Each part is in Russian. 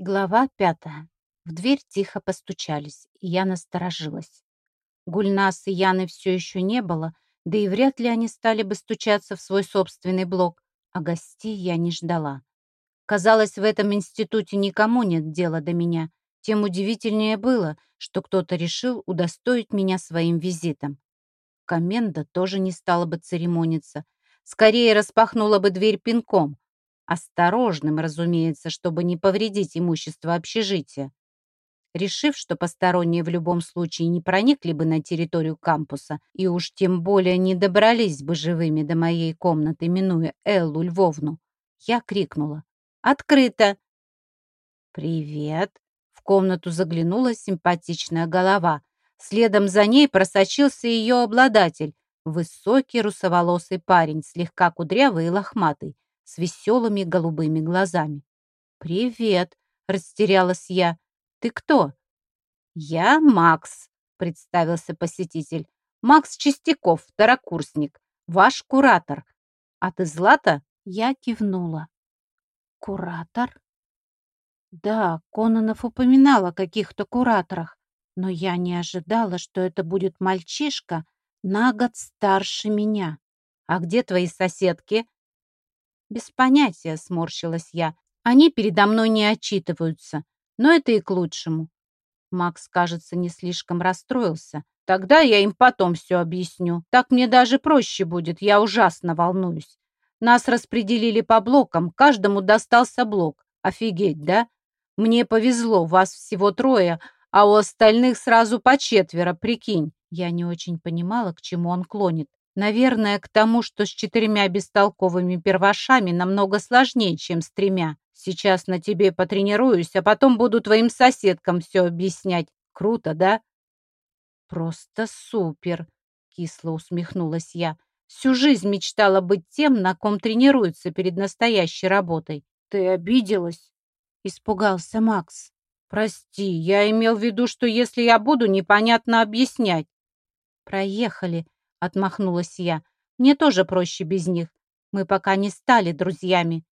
Глава пятая. В дверь тихо постучались, и я насторожилась. Гульнас и Яны все еще не было, да и вряд ли они стали бы стучаться в свой собственный блок, а гостей я не ждала. Казалось, в этом институте никому нет дела до меня, тем удивительнее было, что кто-то решил удостоить меня своим визитом. Коменда тоже не стала бы церемониться, скорее распахнула бы дверь пинком, Осторожным, разумеется, чтобы не повредить имущество общежития. Решив, что посторонние в любом случае не проникли бы на территорию кампуса и уж тем более не добрались бы живыми до моей комнаты, минуя Эллу Львовну, я крикнула «Открыто!» «Привет!» В комнату заглянула симпатичная голова. Следом за ней просочился ее обладатель, высокий русоволосый парень, слегка кудрявый и лохматый с веселыми голубыми глазами. «Привет!» — растерялась я. «Ты кто?» «Я Макс», — представился посетитель. «Макс Чистяков, второкурсник, ваш куратор. А ты Злата?» Я кивнула. «Куратор?» Да, Кононов упоминал о каких-то кураторах, но я не ожидала, что это будет мальчишка на год старше меня. «А где твои соседки?» «Без понятия», — сморщилась я. «Они передо мной не отчитываются, но это и к лучшему». Макс, кажется, не слишком расстроился. «Тогда я им потом все объясню. Так мне даже проще будет, я ужасно волнуюсь. Нас распределили по блокам, каждому достался блок. Офигеть, да? Мне повезло, вас всего трое, а у остальных сразу по четверо, прикинь». Я не очень понимала, к чему он клонит. Наверное, к тому, что с четырьмя бестолковыми первошами намного сложнее, чем с тремя. Сейчас на тебе потренируюсь, а потом буду твоим соседкам все объяснять. Круто, да? Просто супер, кисло усмехнулась я. Всю жизнь мечтала быть тем, на ком тренируются перед настоящей работой. Ты обиделась? Испугался Макс. Прости, я имел в виду, что если я буду непонятно объяснять. Проехали, — отмахнулась я. «Мне тоже проще без них. Мы пока не стали друзьями.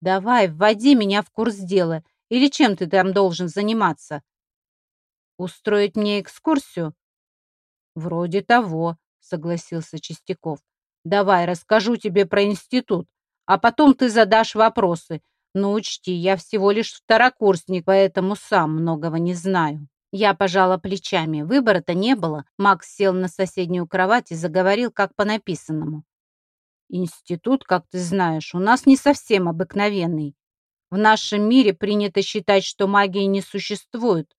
Давай, вводи меня в курс дела. Или чем ты там должен заниматься?» «Устроить мне экскурсию?» «Вроде того», — согласился Чистяков. «Давай, расскажу тебе про институт, а потом ты задашь вопросы. Но учти, я всего лишь второкурсник, поэтому сам многого не знаю». Я пожала плечами. Выбора-то не было. Макс сел на соседнюю кровать и заговорил как по написанному. «Институт, как ты знаешь, у нас не совсем обыкновенный. В нашем мире принято считать, что магии не существует.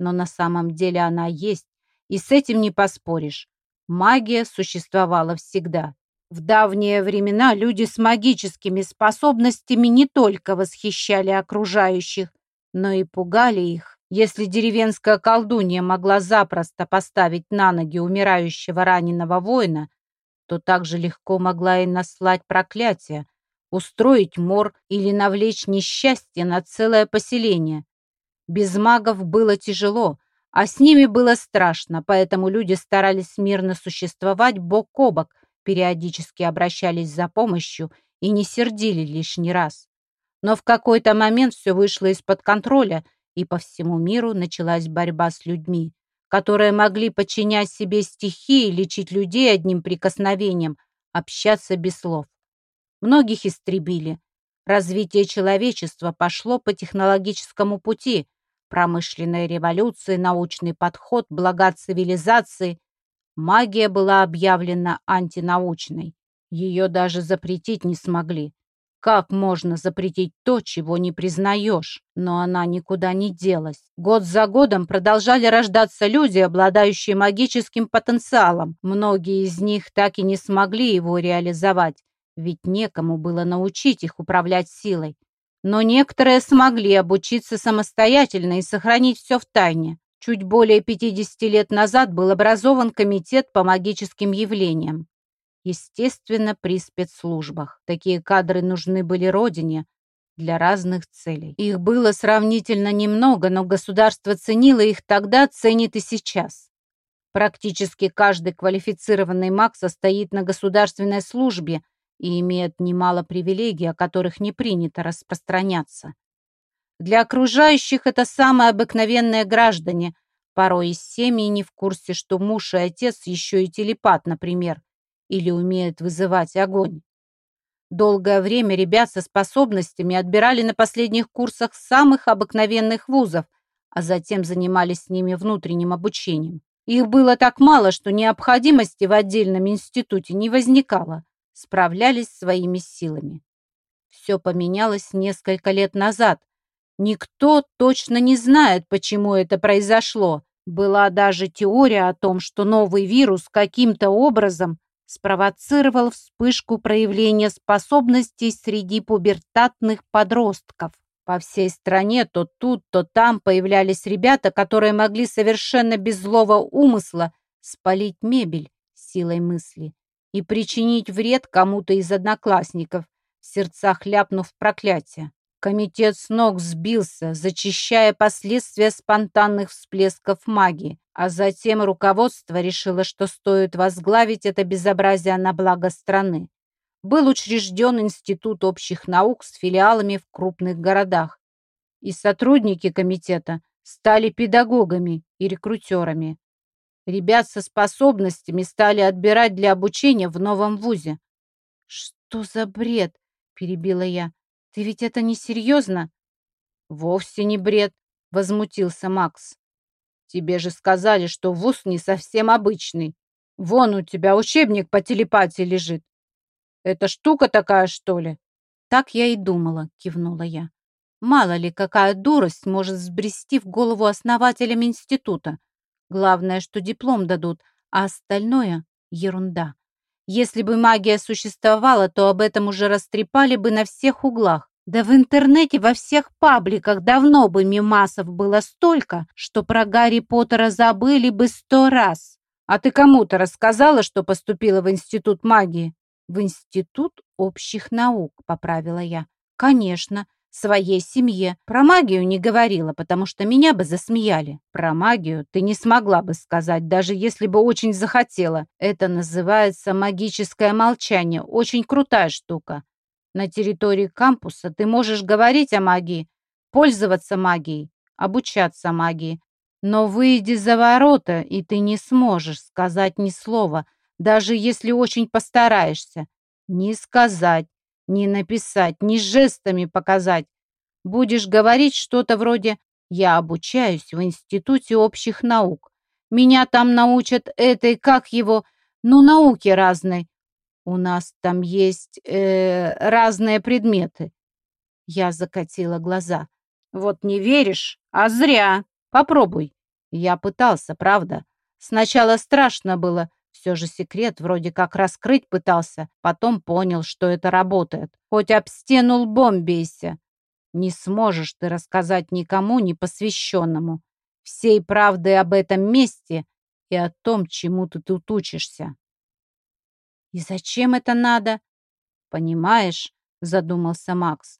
Но на самом деле она есть, и с этим не поспоришь. Магия существовала всегда. В давние времена люди с магическими способностями не только восхищали окружающих, но и пугали их. Если деревенская колдунья могла запросто поставить на ноги умирающего раненого воина, то также легко могла и наслать проклятие, устроить мор или навлечь несчастье на целое поселение. Без магов было тяжело, а с ними было страшно, поэтому люди старались мирно существовать бок о бок, периодически обращались за помощью и не сердили лишний раз. Но в какой-то момент все вышло из-под контроля, и по всему миру началась борьба с людьми, которые могли подчинять себе стихии, лечить людей одним прикосновением, общаться без слов. Многих истребили. Развитие человечества пошло по технологическому пути. Промышленная революция, научный подход, блага цивилизации. Магия была объявлена антинаучной. Ее даже запретить не смогли. Как можно запретить то, чего не признаешь? Но она никуда не делась. Год за годом продолжали рождаться люди, обладающие магическим потенциалом. Многие из них так и не смогли его реализовать, ведь некому было научить их управлять силой. Но некоторые смогли обучиться самостоятельно и сохранить все в тайне. Чуть более 50 лет назад был образован комитет по магическим явлениям. Естественно, при спецслужбах. Такие кадры нужны были родине для разных целей. Их было сравнительно немного, но государство ценило их тогда, ценит и сейчас. Практически каждый квалифицированный маг состоит на государственной службе и имеет немало привилегий, о которых не принято распространяться. Для окружающих это самые обыкновенные граждане. Порой из семьи не в курсе, что муж и отец еще и телепат, например, или умеют вызывать огонь. Долгое время ребят со способностями отбирали на последних курсах самых обыкновенных вузов, а затем занимались с ними внутренним обучением. Их было так мало, что необходимости в отдельном институте не возникало. Справлялись своими силами. Все поменялось несколько лет назад. Никто точно не знает, почему это произошло. Была даже теория о том, что новый вирус каким-то образом спровоцировал вспышку проявления способностей среди пубертатных подростков. По всей стране то тут, то там появлялись ребята, которые могли совершенно без злого умысла спалить мебель силой мысли и причинить вред кому-то из одноклассников, в сердцах ляпнув проклятие. Комитет с ног сбился, зачищая последствия спонтанных всплесков магии, а затем руководство решило, что стоит возглавить это безобразие на благо страны. Был учрежден Институт общих наук с филиалами в крупных городах, и сотрудники комитета стали педагогами и рекрутерами. Ребят со способностями стали отбирать для обучения в новом вузе. «Что за бред?» – перебила я. Ты ведь это не серьезно? Вовсе не бред, возмутился Макс. Тебе же сказали, что вуз не совсем обычный. Вон у тебя учебник по телепатии лежит. Это штука такая, что ли? Так я и думала, кивнула я. Мало ли, какая дурость может сбрести в голову основателям института. Главное, что диплом дадут, а остальное — ерунда. Если бы магия существовала, то об этом уже растрепали бы на всех углах. Да в интернете во всех пабликах давно бы мимасов было столько, что про Гарри Поттера забыли бы сто раз. А ты кому-то рассказала, что поступила в Институт магии? В Институт общих наук, поправила я. Конечно, своей семье. Про магию не говорила, потому что меня бы засмеяли. Про магию ты не смогла бы сказать, даже если бы очень захотела. Это называется магическое молчание. Очень крутая штука. На территории кампуса ты можешь говорить о магии, пользоваться магией, обучаться магии. Но выйди за ворота, и ты не сможешь сказать ни слова, даже если очень постараешься. Не сказать, не написать, не жестами показать. Будешь говорить что-то вроде «Я обучаюсь в Институте общих наук. Меня там научат этой, как его, ну, науки разные. У нас там есть э, разные предметы». Я закатила глаза. «Вот не веришь? А зря. Попробуй». Я пытался, правда. Сначала страшно было, все же секрет вроде как раскрыть пытался, потом понял, что это работает. Хоть об стену лбом бейся. Не сможешь ты рассказать никому непосвященному всей правды об этом месте и о том, чему ты тут учишься. «И зачем это надо?» «Понимаешь», — задумался Макс.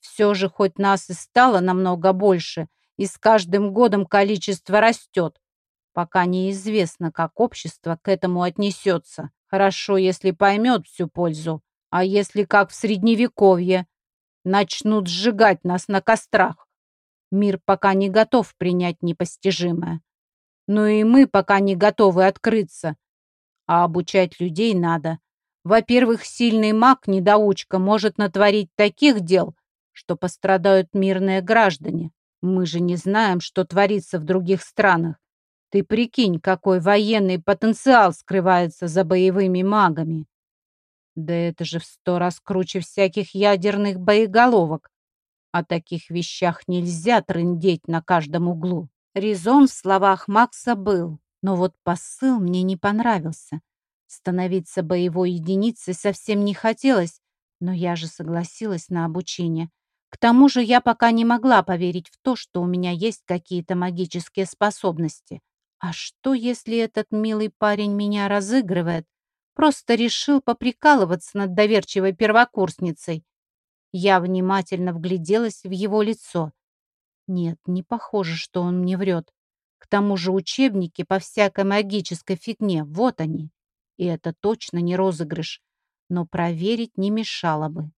«Все же хоть нас и стало намного больше, и с каждым годом количество растет, пока неизвестно, как общество к этому отнесется. Хорошо, если поймет всю пользу, а если как в Средневековье, начнут сжигать нас на кострах. Мир пока не готов принять непостижимое. Но и мы пока не готовы открыться, а обучать людей надо. Во-первых, сильный маг-недоучка может натворить таких дел, что пострадают мирные граждане. Мы же не знаем, что творится в других странах. Ты прикинь, какой военный потенциал скрывается за боевыми магами. Да это же в сто раз круче всяких ядерных боеголовок. О таких вещах нельзя трындеть на каждом углу. Резон в словах Макса был, но вот посыл мне не понравился. Становиться боевой единицей совсем не хотелось, но я же согласилась на обучение. К тому же я пока не могла поверить в то, что у меня есть какие-то магические способности. А что, если этот милый парень меня разыгрывает? Просто решил поприкалываться над доверчивой первокурсницей. Я внимательно вгляделась в его лицо. Нет, не похоже, что он мне врет. К тому же учебники по всякой магической фигне, вот они. И это точно не розыгрыш. Но проверить не мешало бы.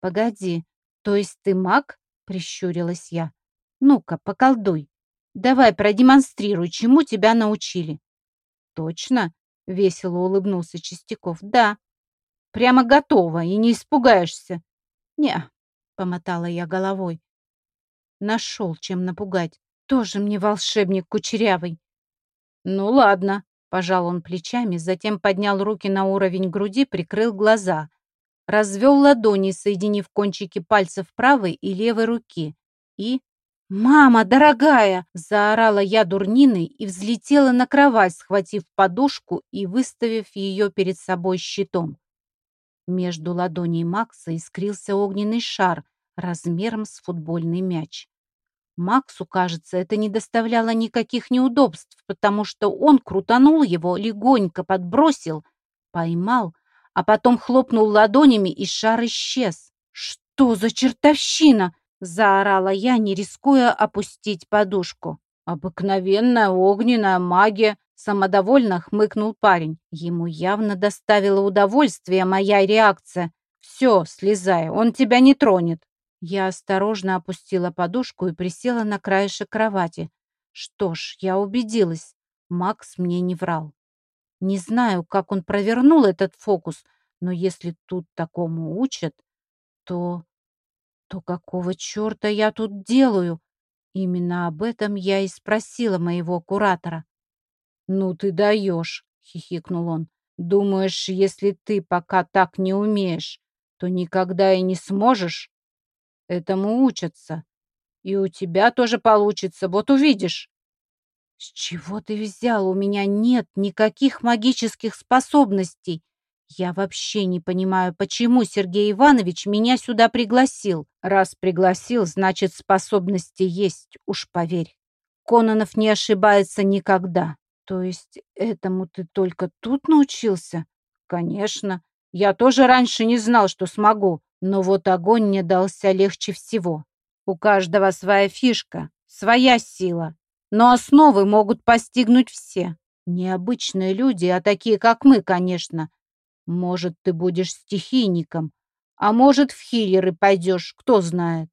Погоди, то есть ты маг? прищурилась я. «Ну-ка, поколдуй. Давай продемонстрируй, чему тебя научили». «Точно?» — весело улыбнулся Чистяков. «Да. Прямо готово, и не испугаешься». «Не», — помотала я головой. Нашел, чем напугать. Тоже мне волшебник кучерявый. «Ну ладно», — пожал он плечами, затем поднял руки на уровень груди, прикрыл глаза. Развел ладони, соединив кончики пальцев правой и левой руки. И... «Мама, дорогая!» — заорала я дурниной и взлетела на кровать, схватив подушку и выставив ее перед собой щитом. Между ладоней Макса искрился огненный шар размером с футбольный мяч. Максу, кажется, это не доставляло никаких неудобств, потому что он крутанул его, легонько подбросил, поймал, а потом хлопнул ладонями, и шар исчез. «Что за чертовщина?» — заорала я, не рискуя опустить подушку. «Обыкновенная огненная магия», — самодовольно хмыкнул парень. Ему явно доставила удовольствие моя реакция. «Все, слезай, он тебя не тронет». Я осторожно опустила подушку и присела на краешек кровати. Что ж, я убедилась. Макс мне не врал. Не знаю, как он провернул этот фокус, но если тут такому учат, то... То какого черта я тут делаю? Именно об этом я и спросила моего куратора. «Ну ты даешь!» — хихикнул он. «Думаешь, если ты пока так не умеешь, то никогда и не сможешь?» Этому учатся. И у тебя тоже получится, вот увидишь. С чего ты взял? У меня нет никаких магических способностей. Я вообще не понимаю, почему Сергей Иванович меня сюда пригласил. Раз пригласил, значит, способности есть, уж поверь. Кононов не ошибается никогда. То есть этому ты только тут научился? Конечно. Я тоже раньше не знал, что смогу. Но вот огонь мне дался легче всего. У каждого своя фишка, своя сила. Но основы могут постигнуть все. Необычные люди, а такие, как мы, конечно. Может, ты будешь стихийником, а может, в хиллеры пойдешь, кто знает.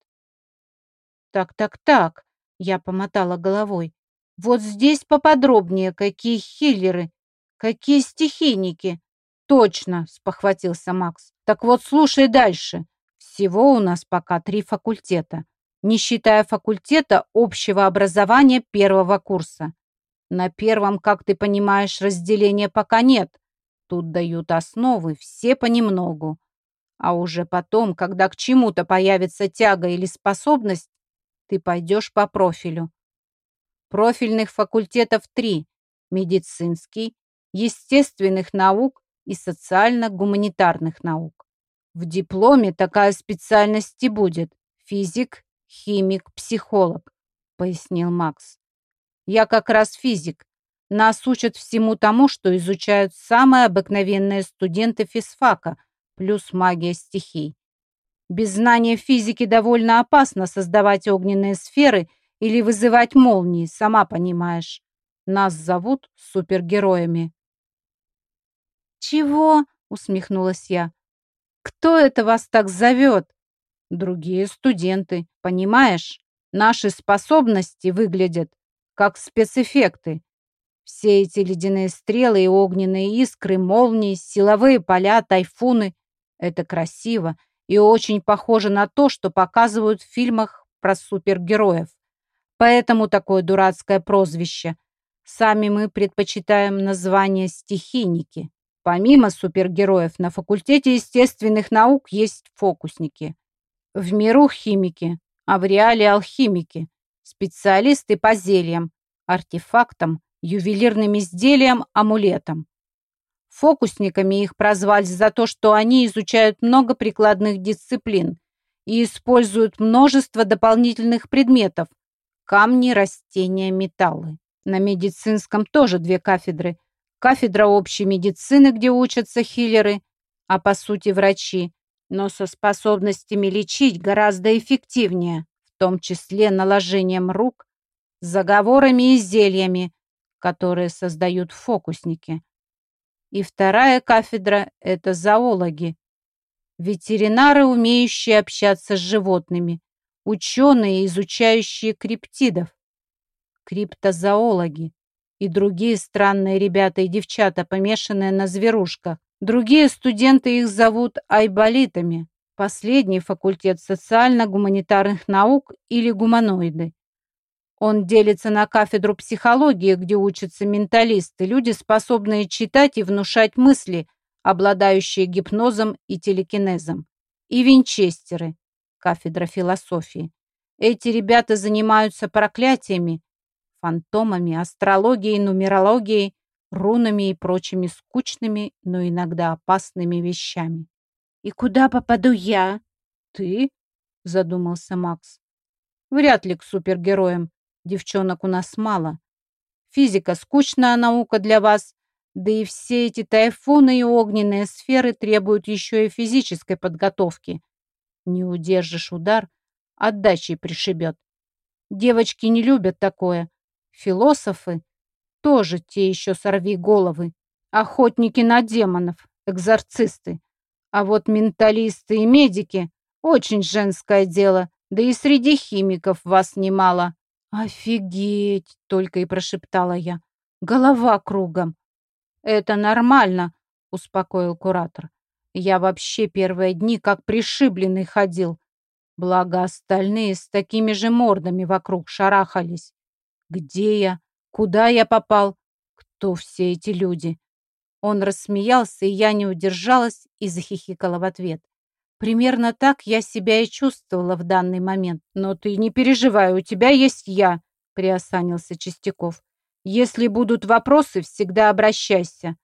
Так, так, так, я помотала головой. Вот здесь поподробнее, какие хиллеры, какие стихийники. Точно, спохватился Макс. Так вот, слушай дальше. Всего у нас пока три факультета, не считая факультета общего образования первого курса. На первом, как ты понимаешь, разделения пока нет. Тут дают основы, все понемногу. А уже потом, когда к чему-то появится тяга или способность, ты пойдешь по профилю. Профильных факультетов три – медицинский, естественных наук и социально-гуманитарных наук. В дипломе такая специальность и будет – физик, химик, психолог, пояснил Макс. Я как раз физик. Нас учат всему тому, что изучают самые обыкновенные студенты физфака, плюс магия стихий. Без знания физики довольно опасно создавать огненные сферы или вызывать молнии, сама понимаешь. Нас зовут супергероями. «Чего?» — усмехнулась я. «Кто это вас так зовет?» «Другие студенты. Понимаешь, наши способности выглядят как спецэффекты. Все эти ледяные стрелы и огненные искры, молнии, силовые поля, тайфуны — это красиво и очень похоже на то, что показывают в фильмах про супергероев. Поэтому такое дурацкое прозвище. Сами мы предпочитаем название «стихийники». Помимо супергероев на факультете естественных наук есть фокусники. В миру химики, а в реале алхимики, специалисты по зельям, артефактам, ювелирным изделиям, амулетам. Фокусниками их прозвали за то, что они изучают много прикладных дисциплин и используют множество дополнительных предметов – камни, растения, металлы. На медицинском тоже две кафедры кафедра общей медицины, где учатся хиллеры, а по сути врачи, но со способностями лечить гораздо эффективнее, в том числе наложением рук, заговорами и зельями, которые создают фокусники. И вторая кафедра – это зоологи, ветеринары, умеющие общаться с животными, ученые, изучающие криптидов, криптозоологи и другие странные ребята и девчата, помешанные на зверушках. Другие студенты их зовут айболитами. Последний факультет социально-гуманитарных наук или гуманоиды. Он делится на кафедру психологии, где учатся менталисты, люди, способные читать и внушать мысли, обладающие гипнозом и телекинезом, и винчестеры, кафедра философии. Эти ребята занимаются проклятиями, фантомами, астрологией, нумерологией, рунами и прочими скучными, но иногда опасными вещами. «И куда попаду я?» «Ты?» — задумался Макс. «Вряд ли к супергероям. Девчонок у нас мало. Физика — скучная наука для вас, да и все эти тайфуны и огненные сферы требуют еще и физической подготовки. Не удержишь удар, отдачей пришибет. Девочки не любят такое. Философы тоже те еще сорви головы. Охотники на демонов, экзорцисты. А вот менталисты и медики — очень женское дело, да и среди химиков вас немало. «Офигеть!» — только и прошептала я. «Голова кругом!» «Это нормально!» — успокоил куратор. «Я вообще первые дни как пришибленный ходил. Благо остальные с такими же мордами вокруг шарахались. Где я? Куда я попал? Кто все эти люди?» Он рассмеялся, и я не удержалась и захихикала в ответ. Примерно так я себя и чувствовала в данный момент. Но ты не переживай, у тебя есть я, приосанился Чистяков. Если будут вопросы, всегда обращайся.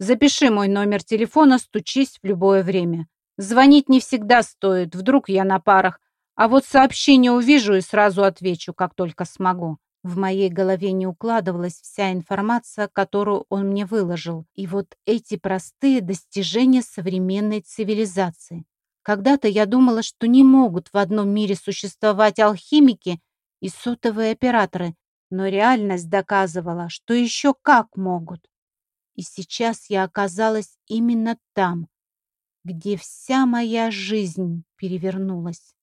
Запиши мой номер телефона, стучись в любое время. Звонить не всегда стоит, вдруг я на парах. А вот сообщение увижу и сразу отвечу, как только смогу. В моей голове не укладывалась вся информация, которую он мне выложил. И вот эти простые достижения современной цивилизации. Когда-то я думала, что не могут в одном мире существовать алхимики и сотовые операторы, но реальность доказывала, что еще как могут. И сейчас я оказалась именно там, где вся моя жизнь перевернулась.